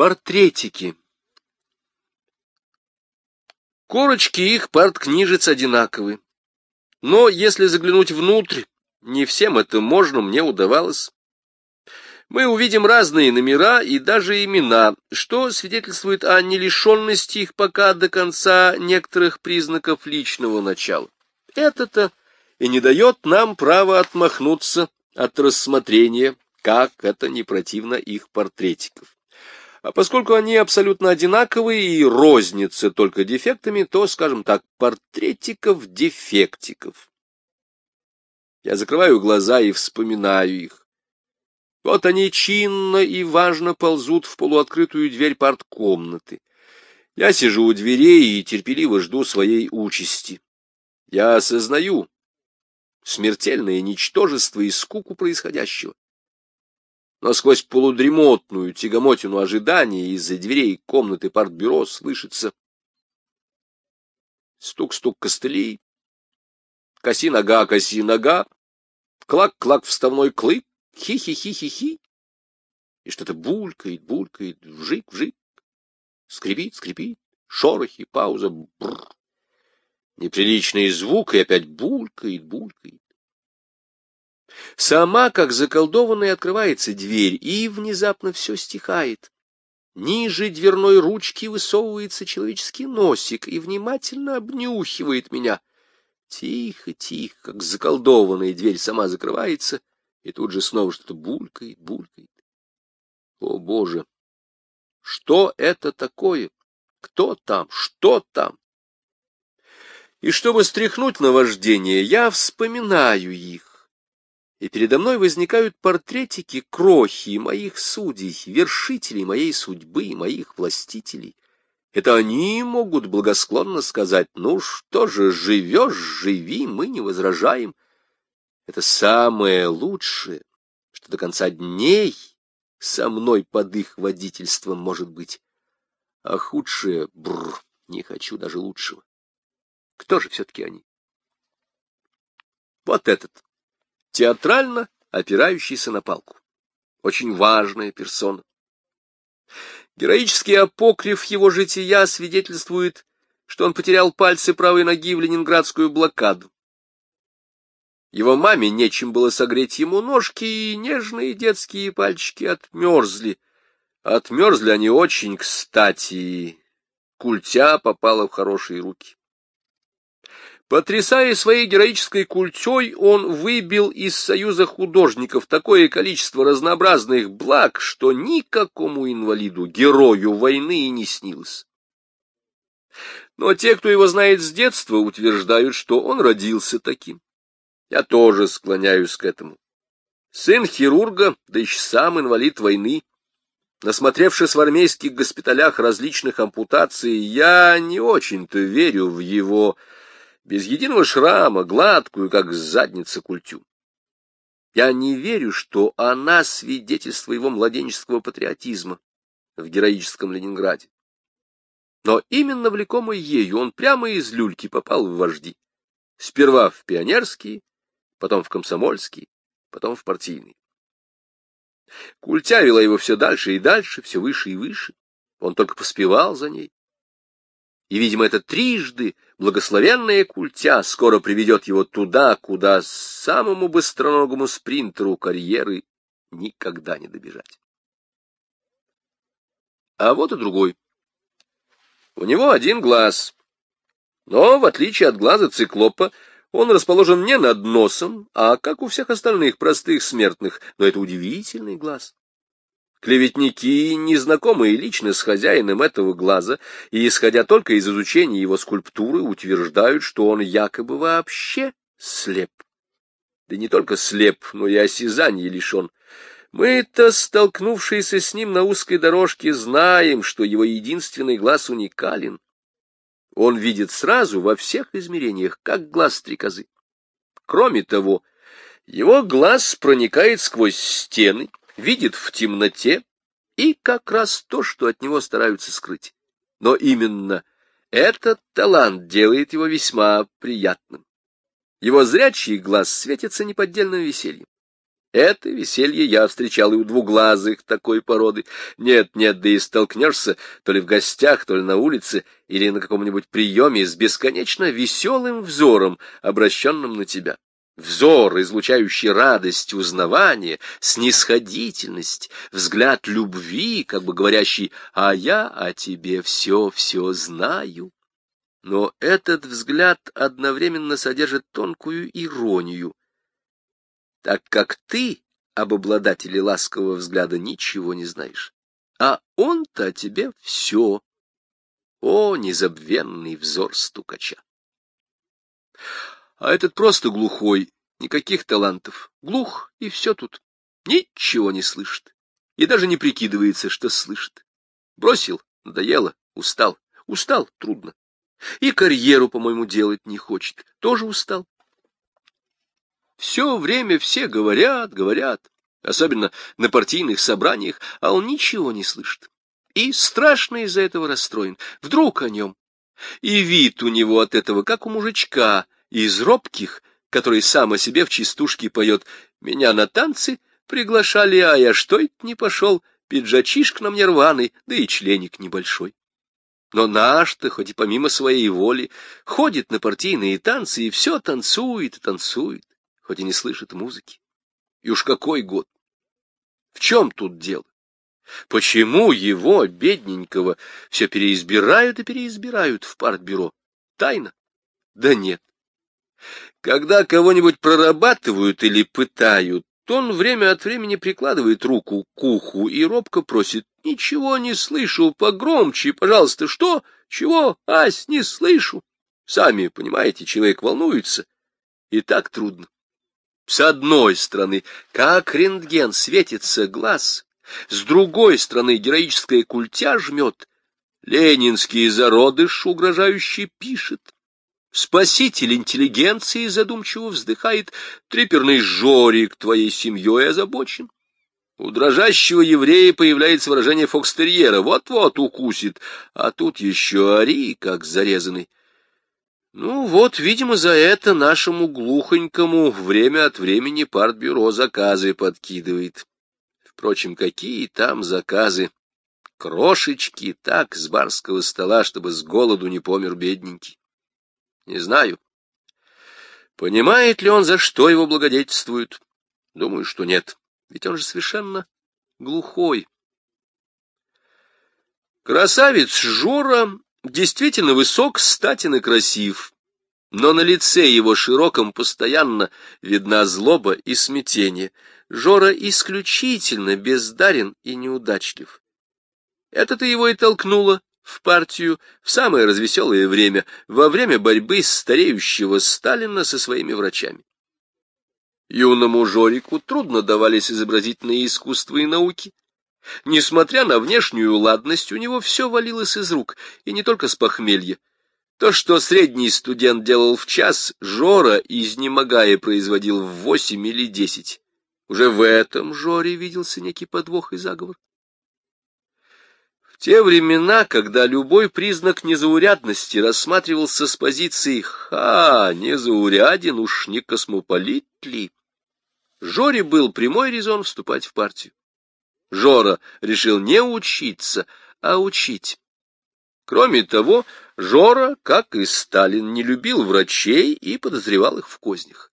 Портретики. Корочки их парткнижец одинаковы. Но если заглянуть внутрь, не всем это можно, мне удавалось. Мы увидим разные номера и даже имена, что свидетельствует о нелишенности их пока до конца некоторых признаков личного начала. Это-то и не дает нам права отмахнуться от рассмотрения, как это не противно их портретиков. А поскольку они абсолютно одинаковые и розницы только дефектами, то, скажем так, портретиков-дефектиков. Я закрываю глаза и вспоминаю их. Вот они чинно и важно ползут в полуоткрытую дверь парткомнаты. Я сижу у дверей и терпеливо жду своей участи. Я осознаю смертельное ничтожество и скуку происходящего но сквозь полудремотную тягомотину ожидания из-за дверей комнаты партбюро слышится стук-стук костылей, коси нога, коси нога, клак-клак вставной клык, хи-хи-хи-хи-хи, и что-то булькает, булькает, вжик-вжик, скрипит, скрипит, шорохи, пауза, бррр. Неприличный звук, и опять булькает, булькает. Сама, как заколдованная, открывается дверь, и внезапно все стихает. Ниже дверной ручки высовывается человеческий носик и внимательно обнюхивает меня. Тихо, тихо, как заколдованная дверь сама закрывается, и тут же снова что-то булькает, булькает. О, Боже! Что это такое? Кто там? Что там? И чтобы стряхнуть наваждение, я вспоминаю их и передо мной возникают портретики крохи моих судей, вершителей моей судьбы и моих властителей. Это они могут благосклонно сказать, ну что же, живешь, живи, мы не возражаем. Это самое лучшее, что до конца дней со мной под их водительством может быть. А худшее, бррр, не хочу даже лучшего. Кто же все-таки они? Вот этот театрально опирающийся на палку. Очень важная персона. Героический апокриф его жития свидетельствует, что он потерял пальцы правой ноги в ленинградскую блокаду. Его маме нечем было согреть ему ножки, и нежные детские пальчики отмерзли. Отмерзли они очень кстати, и культя попала в хорошие руки. Потрясая своей героической культей, он выбил из союза художников такое количество разнообразных благ, что никакому инвалиду, герою войны и не снилось. Но те, кто его знает с детства, утверждают, что он родился таким. Я тоже склоняюсь к этому. Сын хирурга, да еще сам инвалид войны, насмотревшись в армейских госпиталях различных ампутаций, я не очень-то верю в его без единого шрама, гладкую, как задница культю. Я не верю, что она свидетельство его младенческого патриотизма в героическом Ленинграде. Но именно влекомый ею он прямо из люльки попал в вожди. Сперва в пионерские, потом в комсомольские, потом в партийные. Культя вела его все дальше и дальше, все выше и выше. Он только поспевал за ней. И, видимо, это трижды благословенная культя скоро приведет его туда, куда самому быстроногому спринтеру карьеры никогда не добежать. А вот и другой. У него один глаз. Но, в отличие от глаза циклопа, он расположен не над носом, а как у всех остальных простых смертных, но это удивительный глаз. Клеветники, незнакомые лично с хозяином этого глаза, и, исходя только из изучения его скульптуры, утверждают, что он якобы вообще слеп. Да не только слеп, но и осязания лишен. Мы-то, столкнувшиеся с ним на узкой дорожке, знаем, что его единственный глаз уникален. Он видит сразу во всех измерениях, как глаз стрекозы. Кроме того, его глаз проникает сквозь стены, видит в темноте и как раз то, что от него стараются скрыть. Но именно этот талант делает его весьма приятным. Его зрячий глаз светится неподдельным весельем. Это веселье я встречал и у двуглазых такой породы. Нет-нет, да и столкнешься то ли в гостях, то ли на улице, или на каком-нибудь приеме с бесконечно веселым взором, обращенным на тебя. Взор, излучающий радость, узнавание, снисходительность, взгляд любви, как бы говорящий «а я о тебе все-все знаю». Но этот взгляд одновременно содержит тонкую иронию, так как ты об обладателе ласкового взгляда ничего не знаешь. А он-то о тебе все. О, незабвенный взор стукача! А этот просто глухой, никаких талантов. Глух, и все тут. Ничего не слышит. И даже не прикидывается, что слышит. Бросил, надоело, устал. Устал, трудно. И карьеру, по-моему, делать не хочет. Тоже устал. Все время все говорят, говорят, особенно на партийных собраниях, а он ничего не слышит. И страшно из-за этого расстроен. Вдруг о нем. И вид у него от этого, как у мужичка, из робких, который сам о себе в частушке поет. Меня на танцы приглашали, а я что это не пошел? Пиджачишка на мне рваный, да и членик небольшой. Но наш-то, хоть и помимо своей воли, ходит на партийные танцы и все танцует и танцует хоть и не слышит музыки. И уж какой год! В чем тут дело? Почему его, бедненького, все переизбирают и переизбирают в партбюро? Тайна? Да нет. Когда кого-нибудь прорабатывают или пытают, он время от времени прикладывает руку к уху и робко просит «Ничего не слышу, погромче, пожалуйста, что? Чего? Ась, не слышу!» Сами, понимаете, человек волнуется, и так трудно. С одной стороны, как рентген светится глаз, с другой стороны, героическая культя жмет, ленинский зародыш угрожающе пишет. Спаситель интеллигенции задумчиво вздыхает, триперный жорик твоей семьей озабочен. У дрожащего еврея появляется выражение фокстерьера, вот-вот укусит, а тут еще ори, как зарезанный. Ну вот, видимо, за это нашему глухонькому время от времени партбюро заказы подкидывает. Впрочем, какие там заказы? Крошечки так с барского стола, чтобы с голоду не помер бедненький. Не знаю. Понимает ли он, за что его благодетельствуют? Думаю, что нет. Ведь он же совершенно глухой. Красавец Жора действительно высок, статен и красив, но на лице его широком постоянно видна злоба и смятение. Жора исключительно бездарен и неудачлив. Это-то его и толкнуло в партию в самое развеселое время, во время борьбы стареющего Сталина со своими врачами. Юному Жорику трудно давались изобразительные искусства и науки, Несмотря на внешнюю ладность, у него все валилось из рук, и не только с похмелья. То, что средний студент делал в час, Жора, изнемогая, производил в восемь или десять. Уже в этом Жоре виделся некий подвох и заговор. Те времена, когда любой признак незаурядности рассматривался с позиции «Ха, незауряден, уж не космополит ли?», Жоре был прямой резон вступать в партию. Жора решил не учиться, а учить. Кроме того, Жора, как и Сталин, не любил врачей и подозревал их в кознях.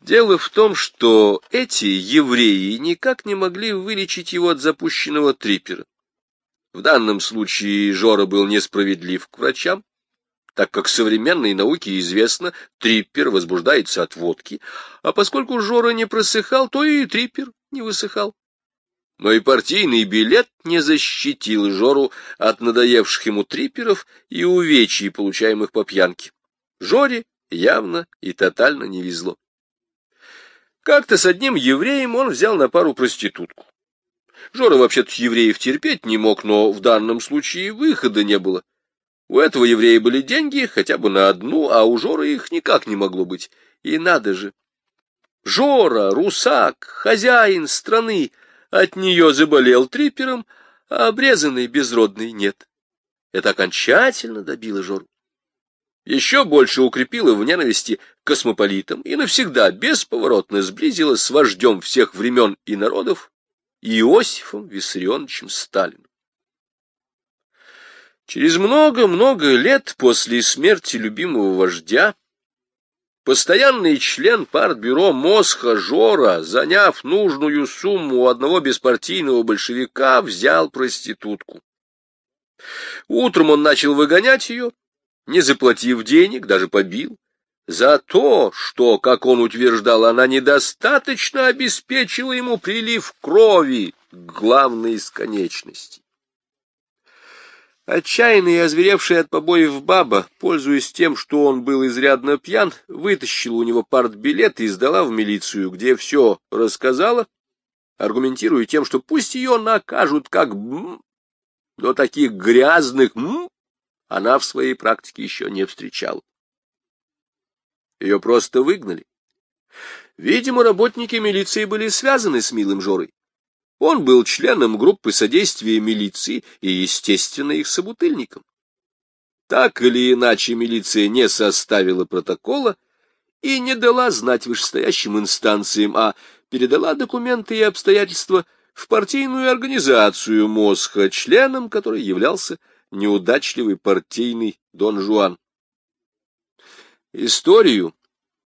Дело в том, что эти евреи никак не могли вылечить его от запущенного трипера. В данном случае Жора был несправедлив к врачам, так как современной науке известно, триппер возбуждается от водки, а поскольку Жора не просыхал, то и триппер не высыхал но и партийный билет не защитил Жору от надоевших ему триперов и увечий, получаемых по пьянке. Жоре явно и тотально не везло. Как-то с одним евреем он взял на пару проститутку. Жора вообще-то евреев терпеть не мог, но в данном случае выхода не было. У этого еврея были деньги хотя бы на одну, а у Жора их никак не могло быть. И надо же. Жора, русак, хозяин страны — от нее заболел трипером, а обрезанный безродный нет. Это окончательно добило Жору. еще больше укрепила в ненависти к космополитам и навсегда бесповоротно сблизила с вождем всех времен и народов Иосифом Виссарионовичем Сталиным. Через много-много лет после смерти любимого вождя постоянный член партбюро Мосха Жора, заняв нужную сумму у одного беспартийного большевика, взял проститутку. Утром он начал выгонять ее, не заплатив денег, даже побил, за то, что, как он утверждал, она недостаточно обеспечила ему прилив крови к главной из конечностей. Отчаянный и озверевший от побоев баба, пользуясь тем, что он был изрядно пьян, вытащила у него партбилет и сдала в милицию, где все рассказала, аргументируя тем, что пусть ее накажут как бм, но таких грязных м она в своей практике еще не встречала. Ее просто выгнали. Видимо, работники милиции были связаны с милым Жорой. Он был членом группы содействия милиции и, естественно, их собутыльником. Так или иначе милиция не составила протокола и не дала знать вышестоящим инстанциям, а передала документы и обстоятельства в партийную организацию Мосха, членом которой являлся неудачливый партийный Дон Жуан. Историю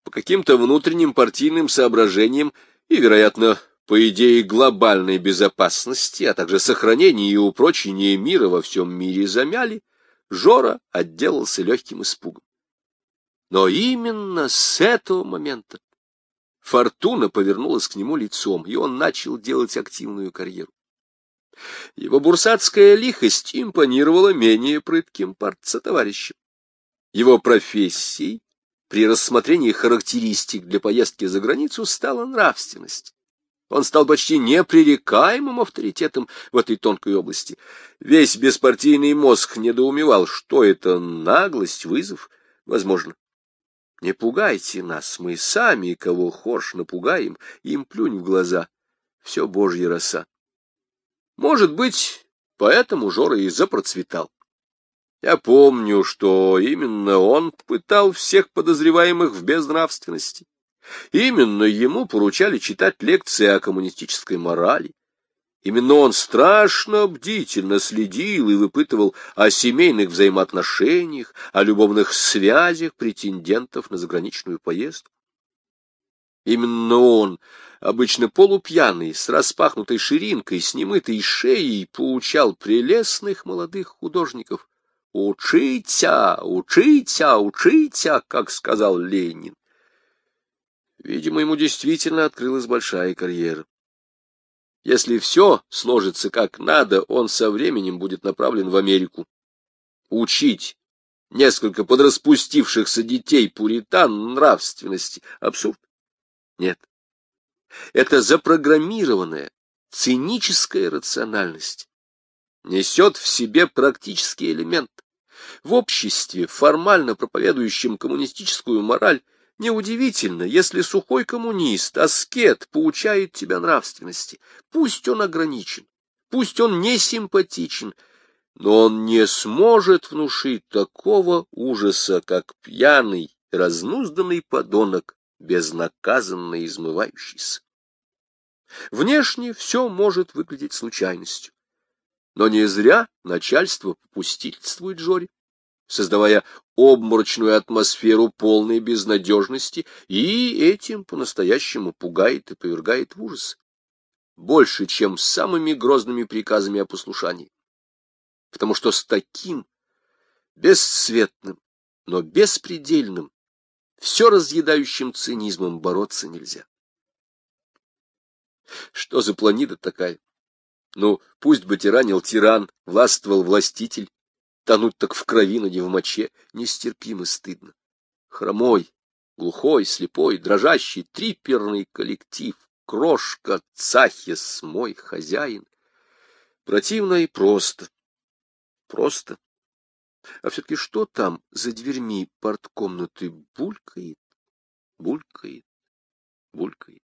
по каким-то внутренним партийным соображениям и, вероятно, по идее глобальной безопасности, а также сохранения и упрочения мира во всем мире замяли, Жора отделался легким испугом. Но именно с этого момента фортуна повернулась к нему лицом, и он начал делать активную карьеру. Его бурсатская лихость импонировала менее прытким партсотоварищам. Его профессией при рассмотрении характеристик для поездки за границу стала нравственность. Он стал почти непререкаемым авторитетом в этой тонкой области. Весь беспартийный мозг недоумевал, что это наглость, вызов, возможно. Не пугайте нас, мы сами, кого хошь напугаем, им плюнь в глаза. Все божья роса. Может быть, поэтому Жора и запроцветал. Я помню, что именно он пытал всех подозреваемых в безнравственности. Именно ему поручали читать лекции о коммунистической морали. Именно он страшно бдительно следил и выпытывал о семейных взаимоотношениях, о любовных связях претендентов на заграничную поездку. Именно он, обычно полупьяный, с распахнутой ширинкой, с немытой шеей, поучал прелестных молодых художников. «Учиться, учиться, учиться», как сказал Ленин. Видимо, ему действительно открылась большая карьера. Если все сложится как надо, он со временем будет направлен в Америку. Учить несколько подраспустившихся детей пуритан нравственности. Абсурд? Нет. Это запрограммированная, циническая рациональность. Несет в себе практический элемент. В обществе, формально проповедующем коммунистическую мораль, Неудивительно, если сухой коммунист, аскет, поучает тебя нравственности. Пусть он ограничен, пусть он не симпатичен, но он не сможет внушить такого ужаса, как пьяный, разнузданный подонок, безнаказанно измывающийся. Внешне все может выглядеть случайностью. Но не зря начальство попустительствует Жоре создавая обморочную атмосферу полной безнадежности, и этим по-настоящему пугает и повергает в ужас. Больше, чем самыми грозными приказами о послушании. Потому что с таким бесцветным, но беспредельным, все разъедающим цинизмом бороться нельзя. Что за планета такая? Ну, пусть бы тиранил тиран, властвовал властитель, Тонуть так в крови, но не в моче, нестерпимо стыдно. Хромой, глухой, слепой, дрожащий, триперный коллектив, крошка, цахес, мой хозяин. Противно и просто. Просто. А все-таки что там за дверьми порткомнаты булькает, булькает, булькает?